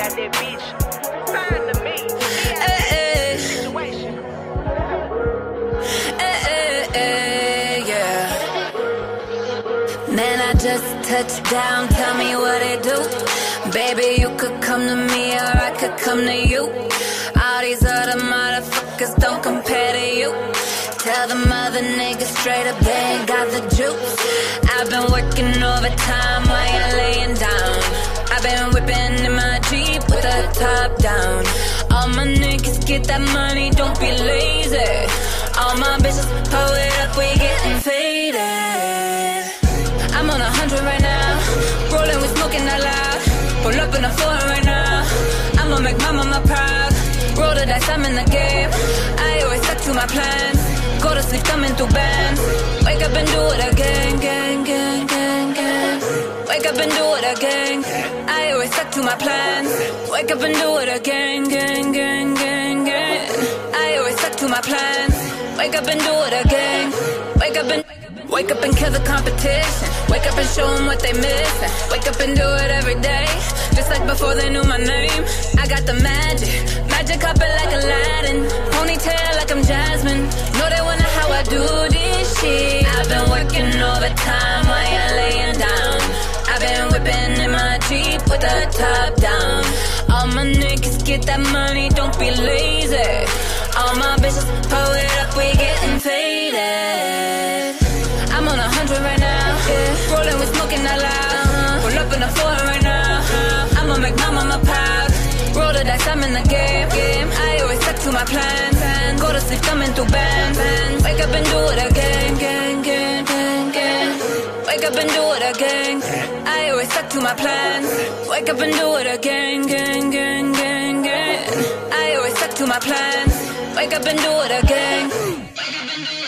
that. Sign to me. Hey, situation. Hey, yeah. Man, I just touched down. Tell me what it do. Baby, you could come to me or I could come to you. All these other motherfuckers don't compare to you. Tell the mother niggas straight up they ain't got the juice. I've been working overtime top down. All my niggas get that money, don't be lazy. All my bitches pull it up, we getting faded. I'm on a hundred right now, rolling with smoking out loud. Pull up in a foreign right now. I'ma make my mama proud. Roll the dice, I'm in the game. I always stuck to my plans. Go to sleep, coming through bands. Wake up and do it again, gang, gang, gang, gang. Wake up and do it again. I always stuck to my plans. Wake up and do it again, gang, gang, gang. I always stuck to my plans. Wake up and do it again. Wake up and wake up and kill the competition. Wake up and show them what they missing. Wake up and do it every day, just like before they knew my name. I got the magic, magic carpet like Aladdin, ponytail like I'm Jasmine. Know they wonder how I do this shit. I've been working overtime top down. All my niggas get that money, don't be lazy. All my bitches pull it up, we getting faded. I'm on a hundred right now, yeah. Rolling with smoking out loud. Uh-huh. Pull up in a foreign right now. Uh-huh. I'ma make my mama proud. Roll the dice, I'm in the game. game. I always stuck to my plans. plans. Go to sleep, coming through bands. And do it again. I always stuck to my plans. Wake up and do it again, gang, gang, gang, gang. I always stuck to my plans. Wake up and do it again.